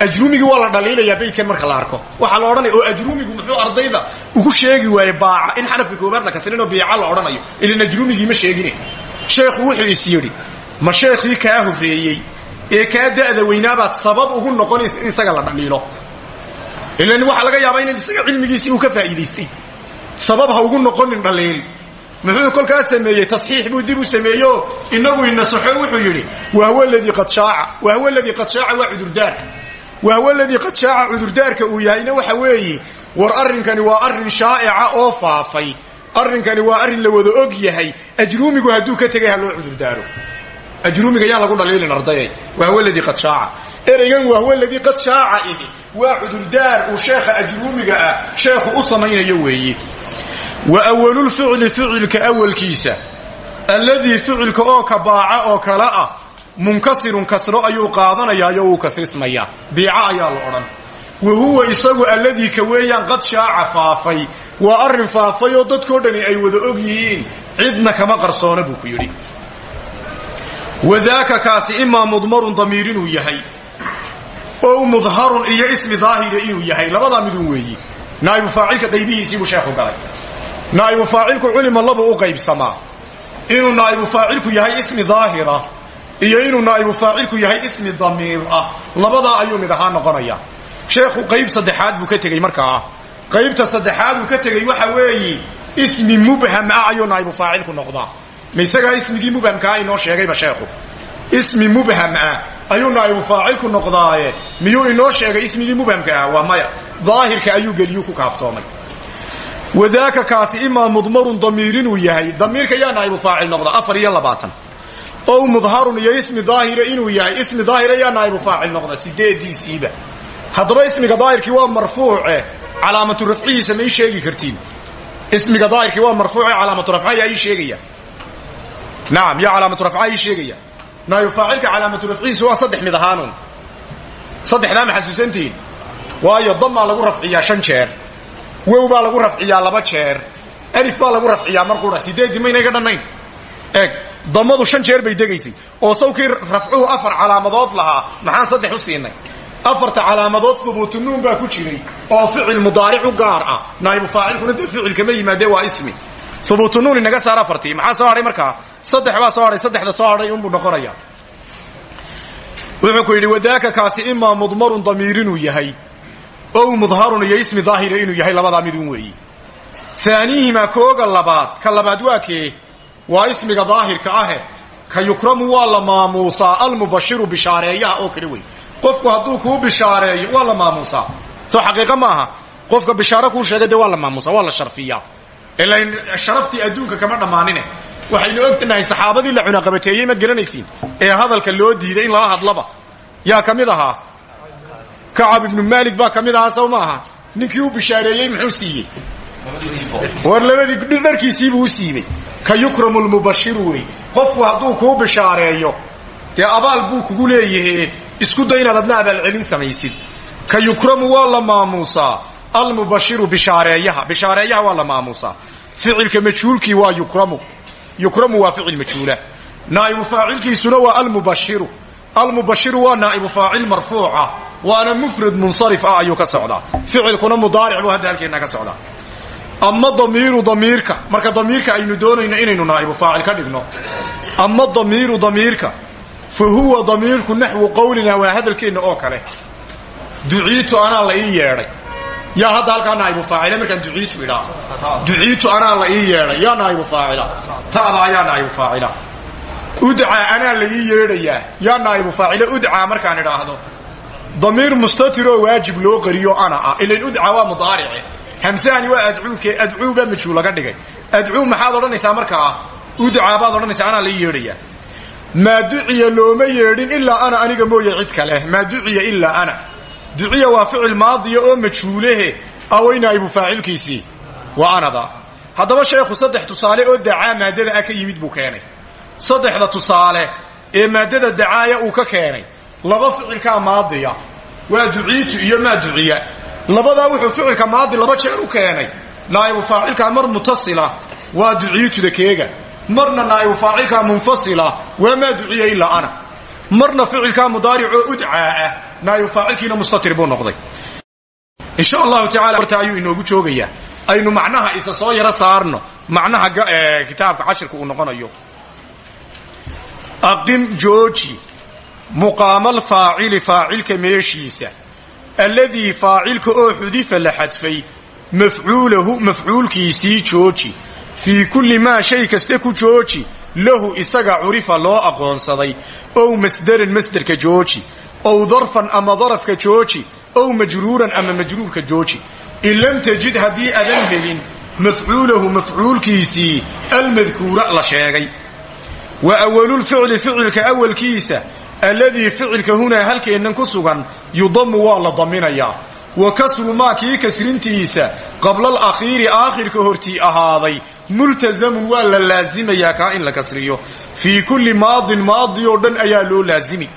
Ajruumigii waa la dhaliilayaa baydkan marka la arko. Waxaa la odhanaya oo ajruumigu muxuu ardayda ugu sheegi waaye baaca in xarafka koobaad la kasrinoo biica la odhanayo ilan ajruumigii ma sheegine. Sheekhu wuxuu is yidhi ma sheekhii kaa horreeyey ee kaa da'da weynaabaad sabab ugu noqonaysa in isaga la dhaliilo. Ilan waxaa laga yaabaa in isaga cilmigiisii uu ka faa'iidaystay. Sabab ha ugu noqonin dhaliil muxuu kolkaa sameeyey? Tasxiix buu dib u sameeyo. Inagu inasaxo wuxuu yidhi wahwa ladii qad shaaca wahwa ladii qad shaaca waa cudurdaarka qad shaaca cudurdaarka uu yahayna waxa weeye war arrinkani waa arrin shaa'ica oo faafay. Arrinkani waa arrin la wada og yahay. Ajruumigu hadduu ka tegay ha loo cudurdaaro. Ajruumiga yaan lagu dhaliilin ardayay. Wahwa ladii qad shaaca. Ereygan wahwa ladii qad shaaca ihi. Waa cudurdaar uu sheekha ajruumiga ah sheekhu u samaynayo weeye wa awalulficli ficilka awalkiisa alladii ficilka oo ka baaca oo kale ah munkasirun kasro ayuu qaadanayaayo wuu kasrismayaa biica ayaa la odhan. Wa huwa isagu alladii ka weeyaan qad shaaca faafay. Waa arrin faafay oo dadkoo dhani ay wada og yihiin. Cidna kama qarsoona buu ku yidhi. Wadaaka kaasi imaa mudmarun damiir inuu yahay. Ow mudharun iyo ismi daahira inuu yahay. Labadaa midun weeyi. Naa'ibu faacilka qaybihiisiibuu naa'ibu faacilku culima labuu u qaybsamaa. Inuu naa'ibu faacilku yahay ismi daahira iyo inuu naa'ibu faacilku yahay ismi damiir ah. Labadaa ayuu mid ahaan noqonaya. Sheekhu qayb saddexaad buu ka tegey markaa qaybta saddexaad uu ka tegey waxa weeye ismi mubham ah ayuu naa'ibu faacilku noqdaa. Ma isagaa ismigii mubhamkaa inoo sheegayba sheekhu? Ismi mubham ah ayuu naa'ibu faacilku noqdaaye. Miyuu inoo sheegay ismigii mubhamka ah? Waa maya. Daahirka ayuu geliyuu ku kaaftoomay wadaaka kaasi imaa mudmarun damiir inuu yahay. Damiirka yaa naa'ibu faacil noqda. Afar iyo labaatan. Ow mudharun iyo ismi daahira inuu yahay. Ismi daahira yaa naa'ibu faacil noqda. Sideediisiiba. Haddaba ismiga daahirkii waa marfuuce. Calaamatu rafcihiisa ma ii sheegi kartiin. Ismiga daahirkii waa marfuuce calaamatu rafca yaa ii sheegaya. Nacam yaa calaamatu rafca ii sheegaya. Naa'ibu faacilka calaamatu rafcihiisu waa saddex mid ahaanun saddexdaa ma xasuusantihiin waayo damaa lagu rafciyaa shan jeer wow baa lagu rafciyaa laba jeer. Alif baa lagu rafciyaa mar qura sideeddii mayna iga dhannayn? Eeg damadu shan jeer bay degaysay. Oo sawkii rafcuhu afar calaamadood lahaa maxaan saddex u siinay. Afarta calaamadood hubuutunuun baa ku jiray oo ficil mudaaric u gaar ah. Naa'ibu faacilkuna dee ficilkama yimaadee waa ismi. Hubuutunuun inaga saar afartii. Maxaa soo hadhay markaa? Saddex baa soo hadhay saddexda soo hadhay unbuu noqonaya wuxuu ku yidhi wadaaka kaasi imaa mudmarun damiir inuu yahay ow mudharun iyo ismi daahira inuu yahay labadaa midun weeyi. Aaniihimaa kooga labaad ka labaad waa kee? Waa ismiga daahirka ahe. Ka yukramu waa la maamuusaa almubashiru bishaareeyaha oo kale wey qofku hadduu kuu bishaareeyo waa la maamuusaa. Soo xaqiiqa maaha qofka bishaaro kuu sheega dee waa la maamuusaa waa saxaabadii la cunaqabateeyey maad garanaysiin ee hadalka loo diiday in lala hadlaba. Yaa ka kacab ibnu maalik baa ka mid ahaa sow maaha ninkii u bishaareeyey muxuu siiyey? War labadii dharkiisiibuu u siibay. Ka yukramu lmubashiru wey. Qofku hadduu kuu bishaareeyo dee abaal buu kugu leeyahe isku day inaad adna abaalcelin samaysid. Ka yukramu waa la maamuusaa. Almubashiru bishaareeyaha. Bishaareeyaha waa la maamuusaa. Ficilka majhuulkii waa yukramu. Yukramu waa ficil majhuula. Naa'ibu faacilkiisuna waa almubashiru almubashiru waa naa'ibu faacil marfuuca waana mufrad munsarif ah ayuu ka socdaa ficilkuna mudaaric buu hadda halkeenna ka socdaa ama damiiru damiirka marka damiirka aynu doonayno inaynu naa'ibu faacil ka dhigno ama damiiru damiirka fa huwa damiirku naxwu qowlina waa hadalkeenna oo kale duciitu anaa la ii yeedhay yaa hadda halkaa naa'ibu faacila markaan duciitu idhaa duciitu anaa la ii yeedhay yaa naa'ibu faacila ta'da ayaa naa'ibu faacila udcaa anaa la ii yeedhayaa yaa naa'ibu faacila udcaa markaan idhaahdo. Damiir mustatiroo waajib loo qariyo ana ah. Ilan udcaa waa mudaarice hamsahani waa adcuuke adcuu baa laga dhigay. Adcuu maxaad odhanaysaa markaa udcaa baad odhanaysaa anaa la ii yeedhayaa maa duciya looma yeedhin ilaa ana aniga mooye cid kale. Maa duciya ilaa ana. Duciya waa ficil maadiya oo majhuulehe away naa'ibu faacilkiisii. Waa anada. Haddaba sheekhu saddex tusaale oo dacaa maaddada ah ka yimid buu keenay saddexda tusaale ee maaddada dacaaya uu ka keenay. Laba ficilkaa maadiya waa duciitu iyo maa duciya. Labadaa wuxuu ficilka maadi laba jeer u keenay. Naa'ibu faacilkaa mar mutasila waa duciituda keega. Marna naa'ibu faacilkaa munfasila waa maa duciya ilaa ana. Marna ficilkaa mudaaricoo udcaa ah naa'ibu faacilkiina mustatir buu noqday. Insha allahu tacala horta ayuu inoogu joogayaa. Aynu macnaha isa soo yaro saarno. Macnaha kitaabka cashirka uu noqonayo aqim jooji muqaamal faacili faacilka meeshiisa alladii faacilka oo xudifa la xadfay mafcuulahu mafcuulkiisii jooji. Fii kulli maa shay kaste ku jooji lahu isaga curifa loo aqoonsaday. Ow masdaran masderka jooji ow darfan ama darafka jooji ow majruuran ama majruurka jooji. In lam tajid haddii adan helin mafcuulahu mafcuulkiisii almadkuura la sheegay wa awalulficli ficilka awalkiisa alladii ficilka hunaa halkeennan ku sugan yudamu waa la daminayaa wa kasru maa kii kasrintiisa qabla alakhiiri aakhirka hortii ahaaday multazamun waa la laasimayaa kaa in la kasriyo. Fii kulli maadin maadi oo dhan ayaa loo laasimi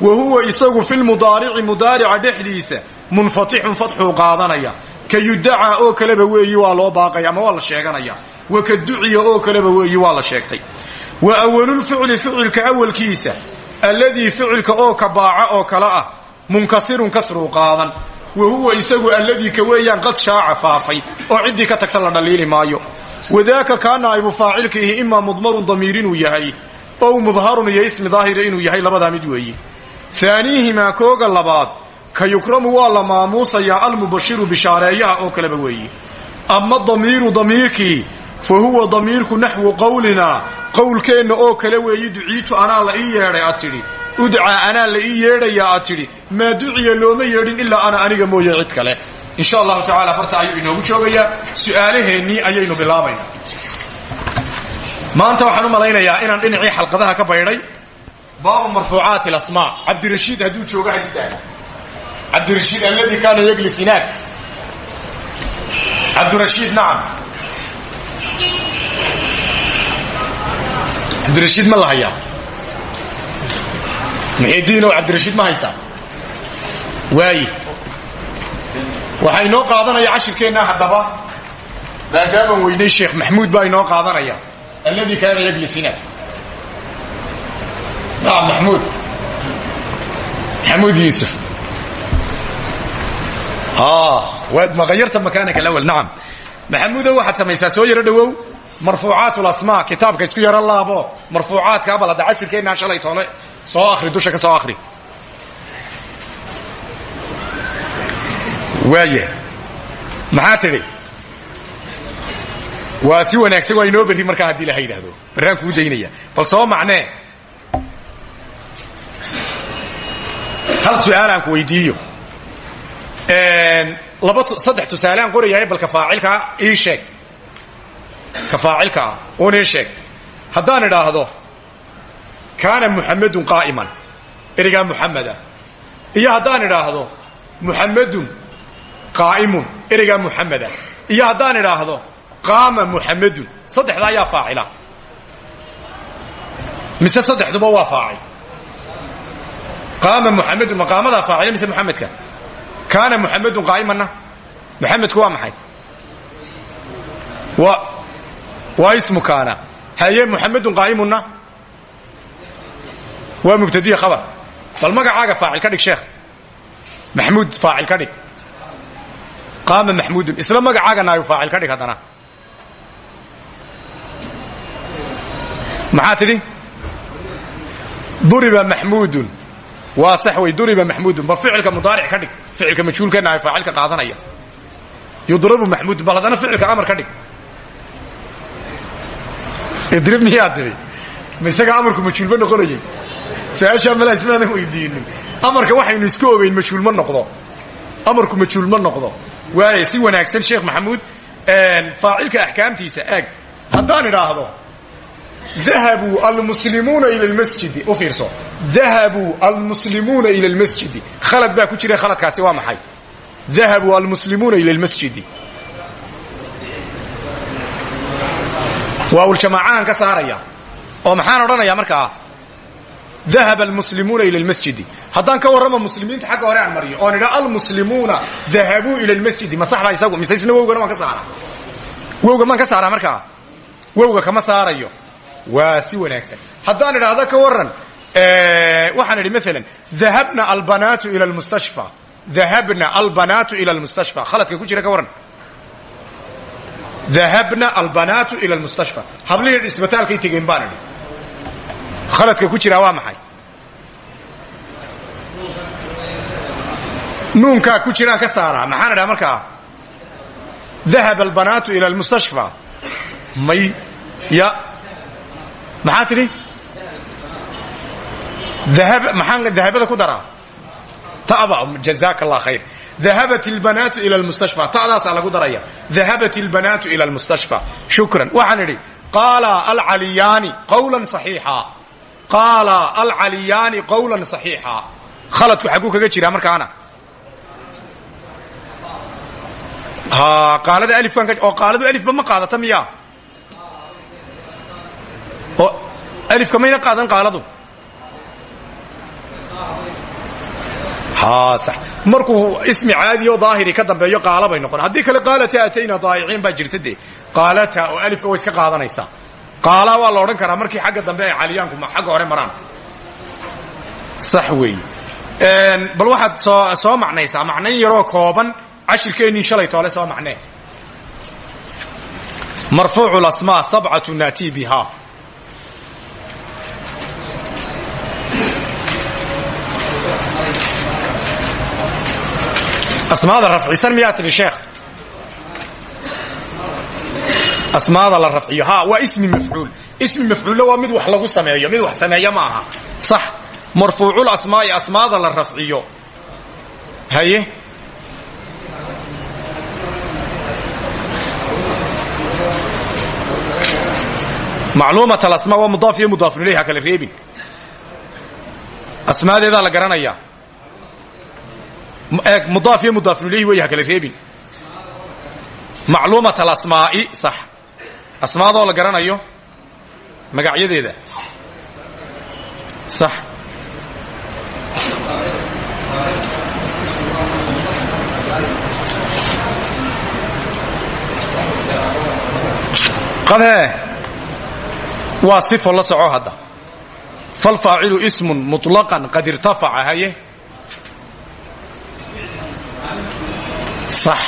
wa huwa isagu filmudaarici mudaarica dhexdiisa munfatixun fatxuu qaadanaya. Ka yudacaa oo kaleba weeyi waa loo baaqaya ama waa la sheeganaya. Wa ka duciya oo kaleba weeyi waa la sheegtay wa awalulficli ficilka awalkiisa alladii ficilka oo ka baaca oo kale ah munkasirun kasruu qaadan. Wa huwa isagu alladii ka weeyaan qad shaaca faafay oo ciddii ka tagta la dhaliili maayo. Wadaaka kaa naa'ibu faacilka ihi imaa mudmarun damiir inuu yahay ow mudharun iyo ismi daahira inuu yahay labadaa mid weeyi. Aaniihimaa kooga labaad ka yukramu waa la maamuusayaa almubashiru bishaareeyaha oo kaleba weeyi. Ama damiiru damiirkii fa huwa damiirku naxwu qowlinaa qowlkeenna oo kale weeyi duciitu anaa la ii yeedhay ad tidhi. Udcaa anaa la ii yeedhayaa ad tidhi. Maa duciya looma yeedhin ilaa ana aniga mooye cid kale. Insha allahu tacaala barta ayuu inoogu joogayaa. Su'aalaheennii ayaynu bilaabaynaa. Maanta waxaan u malaynayaa inaan dhinacii xalqadaha ka baydhay. Baabu marfuucaati alasmaa. Cabdirashiid hadduu joogo haystaan cabdirashiid alladii kaana yajlis inaag cabdirashiid nacam cabdirashiid ma la hayaa muxidiinow cabdirashiid ma haysaa waayi. Waxaa inoo qaadanaya cashirkeenna haddaba. Maadaaman weynay sheekh maxmuud baa inoo qaadanaya. Alladii kaana yajlis inaag nacam maxmuud maxamuud yuusuf. Waad maqayarta makaanaka alawal nacam maxamuudo waxaad samaysaa soo yaro dhowow? Marfuucaat lasmaa kitaabka isku yaro laabo marfuucaadka bal hadda cashirkeennaa shalay toole. Soo akhri dusha ka soo akhri. Waaya maxaa tidhi waa si wanaagsan waa inoo berri markaa haddii laha yidhaahdo barraan kuu daynaya. Bal soo macnee hal su'aalaan ku weydiiyo laba saddex tusaaleaan qorayahay bal ka faacilkaa ii sheeg. Ka faacilka ah uun ii sheeg. Haddaan idhaahdo kaana muxamedun qaa'iman ereygaa muxameda iyo haddaan idhaahdo muxamedun qaa'imun ereygaa muxameda iyo haddaan idhaahdo qaama muxamedun saddexda ayaa faacila. Mise saddexduba waa faacil. Qaama muxamedun ma qaamadaa faacila mise muxamedka kaana muxamedun qaa'imanna muxamedku waa maxay? Wa waa ismu kaana. Haye muxamedun qaa'imunna waa mubtadiya khabar. Bal magacaaga faacil ka dhig sheekh. Maxmuud faacil ka dhig. Qaama maxmuudun. Isla magacaaga naayu faacil ka dhig haddana. Maxaa tidhi? Duriba maxmuudun. Waa sax wey duriba maxmuudun. Bal ficilka mudaaric ka dhig ficilka majhuulka naayu faacilka qaadanaya. Yudrabu maxmuudun bal haddana ficilka amar ka dhig. Idrib miyaa tidhi ma isaga amarku majhuulma noqonayay? Su'aashaa malaa ismaadan weydiinin. Amarka waxaynu isku ogeyn majhuul ma noqdo. Amarku majhuul ma noqdo. Waaye si wanaagsan sheekh maxamuud faacilka axkaamtiisa eeg. Haddaan idhaahdo dahabuu almuslimuuna ila lmasjidi u fiirso. Dahabuu almuslimuuna ila lmasjidi khalad baa ku jira khaladkaasi waa maxay? Dahabuu almuslimuuna ila lmasjidi waawuljamaacahan ka saaraya. Oo maxaan odhanayaa markaa dahaba almuslimuuna ila lmasjidi haddaan ka warramo muslimiinta xagga hore aan mariyo oon idha almuslimuuna dahabuu ila lmasjidi ma sax baa isagu mise isna wowgana waan ka waa si wanaagsan. Haddaan idhaahdo ka warran waxaan idhi maalan dahabna albanaatu ila lmustashfa dahabna albanaatu ila lmustashfa khaladka ku jira ka warran. Dahabna albanaatu ila lmustashfa hablihii isbitaalkay tegeen baan idhi. Khaladka ku jiraa waa maxay? Nuunkaa ku jiraan ka saaraa. Maxaan idhaha markaa? Dahaba albanaatu ila lmustashfa may ya maxaa tidhi? Maxaan dahabada ku daraa? Taba jazaaka allah khayr. Dahabat albanaatu ila lmustashfa ta'daasaa lagu daraya. Dahabat albanaatu ila lmustashfa shukran. Waxaan idhi qaala alcaliyaani qawlan saxiixa. Qaala alcaliyaani qawlan saxiixa. Khaladku xagguu kaga jiraa markaana qaalada alifkan oo qaaladu alifba ma qaadata miya oo alifka mayna qaadan qaaladu. Markuu ismi caadi oo daahiri ka dambeeyo qaala bay noqon. Haddii kale qaalata atayna daayiciin baa jirta dee. Qaalata oo alifka way iska qaadanaysaa. Qaala waa la odhan karaa markii xagga dambe ay caliyaanku xagga hore maraan. Sax weey. Bal waxaad soo macnaysaa. Macnayn yaroo kooban cashirkeennii shalay toole soo macnee. Marfuucu lasmaa sabcatu naatii bihaa asmaada rafcisan miyaa tidhi sheekh? Asmaada la rafciyo. Ha waa ismi mafcuul. Ismi mafcuulla waa mid wax lagu sameeyo. Mid wax sameeya ma aha. Sax. Marfuucul asmaa'i asmaada la rafciyo. Haye? Macluumat alasmaa waa mudaaf iyo mudaafun ilayh ha kala reebin. Asmaadeedaa la garanayaa. eeg mudaaf iyo mudaafun ilayhi wey ha kala reebin. Macluumat alasmaa'i sax. Asmaadoo la garanayo magacyadeeda. Sax. Qadhee waa sifo la soco hadda. Falfaacilu ismun muطlaqan qad irtafaca haye sax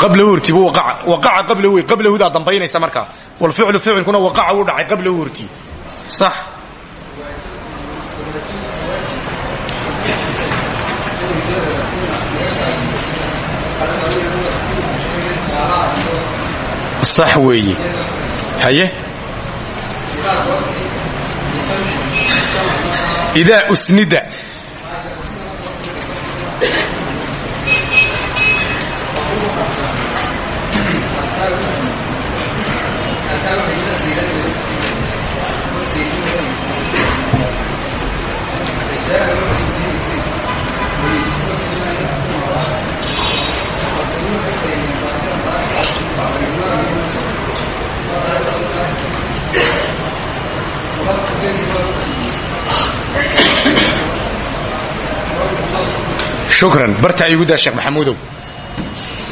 qabla hurti bu waqaca qabla wey qabla hudaa dambaynaysa markaa walficlu ficilkuna waqaca wuu dhacay qabla hurti sax sax weeye haye idaa usnida shukran barta igu daa sheekh maxamuudow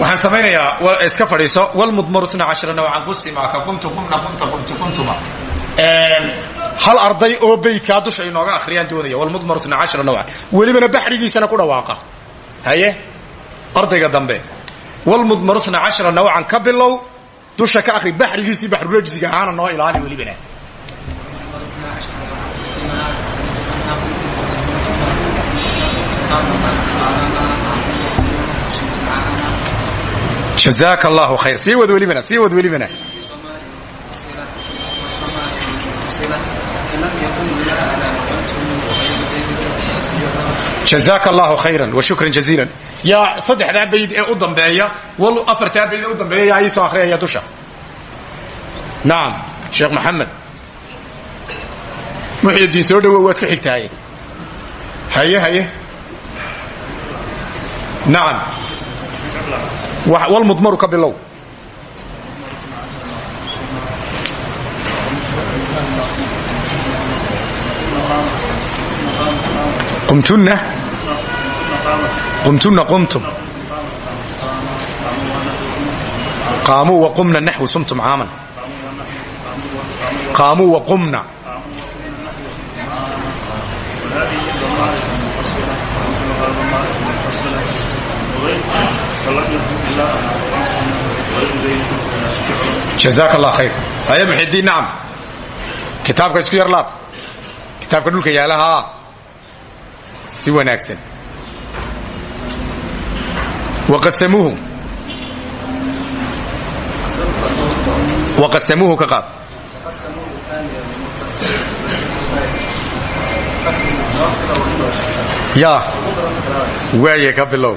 waxaan samaynayaa iska fadhiiso walmudmaru nawcan qusima ka qumtu qumna qumta qumtu qumtuma hal arday oo beydkaa dusha inooga akhriyaan doonaya walmudmaru nawcan welibana baxrigiisana ku dhawaaqa haye ardayga dambe walmudmaru nawcan ka bilow dusha ka akhri baxrigiisii baxrurajsiga ahaana noo ilaali welibana jazaak allahu khayr sii wad welibana sii wad welibana jazaak allahu khayran wa shukran jaziilan yaa saddexdaa bayd ee u dambeeya wal afartaa bayd ee u dambeeya yaa ii soo akhriyaya dusha. Nacam sheekh maxamed muxyadiin soo dhowow waad ku xigtaaye haye haye nacam walmudmaru ka bilow. Qumtunna. Qumtunna qumtum. Qaamuu waqumna naxwu sumtum caaman qaamuu waqumna jazaak allah khayr haya muxidiin nacam kitaabka isku yar laab kitaabka dhulka yaalahaa si wanaagsan. Waqasamuuhu waqasamuuhu ka qaad. Yaa waaye ka bilow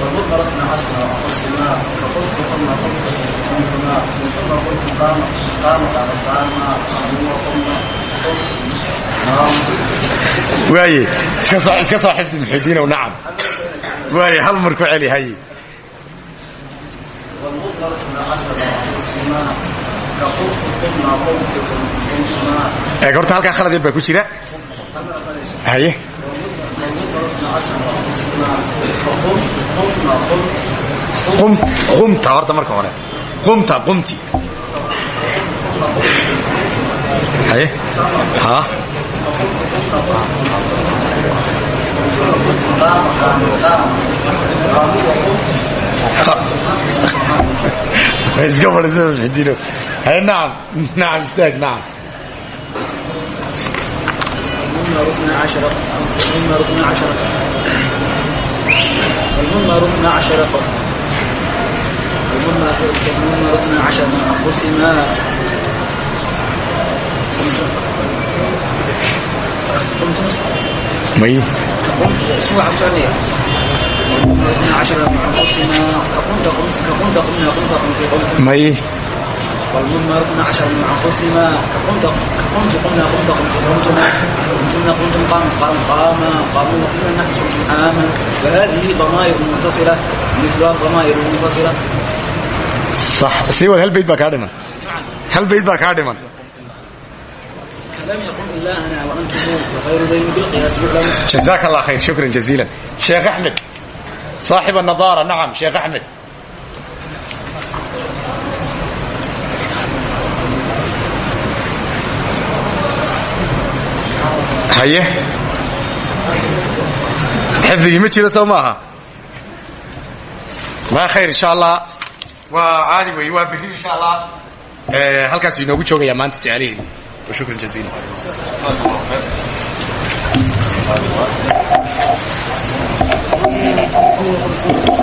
baxriga noo waafaji baxriga sheekh baxrurajsigii buu ahaa mustafciilun mustafciilun haye haye waaye iska soo xifdi muxidiinow nacam waaye hal mar ku celi haye horta halkaa khalad yar baa ku jira. Haye qumta horta marka hore. Qumta qumti. Haye ha? Iska fadhiisa والمنمر اثنا عشر والمنمر اثنا عشر والمنمر اثنا عشر والمنمر اثنا عشر قسم Oui. اسبوع ثانية عشرة قسم كقندق كقندق من قندق في قندق. مي والمضمر 12 مع قسم كقمت كقمت قلنا قمت قمت قمتنا قمتنا قمتم قام قام قام قاموا قمنا نحن آمن وهذه ضمائر متصلة مثلها الضمائر المنفصلة sax sii wad hal bayd baa kaa dhiman hal bayd baa kaa dhiman لم يقم إلا أنا وأنتم وخير ذين بالقياس يعلم جزاك الله خير شكرا جزيلا شيخ أحمد صاحب النظارة نعم شيخ أحمد haye. Xifdigii ma jira soo maaha? Waa khayr insha allah waa caadi wey waa berri insha allah eh, halkaasuu inoogu joogayaa maanta su'aalaheedi washukran jaziila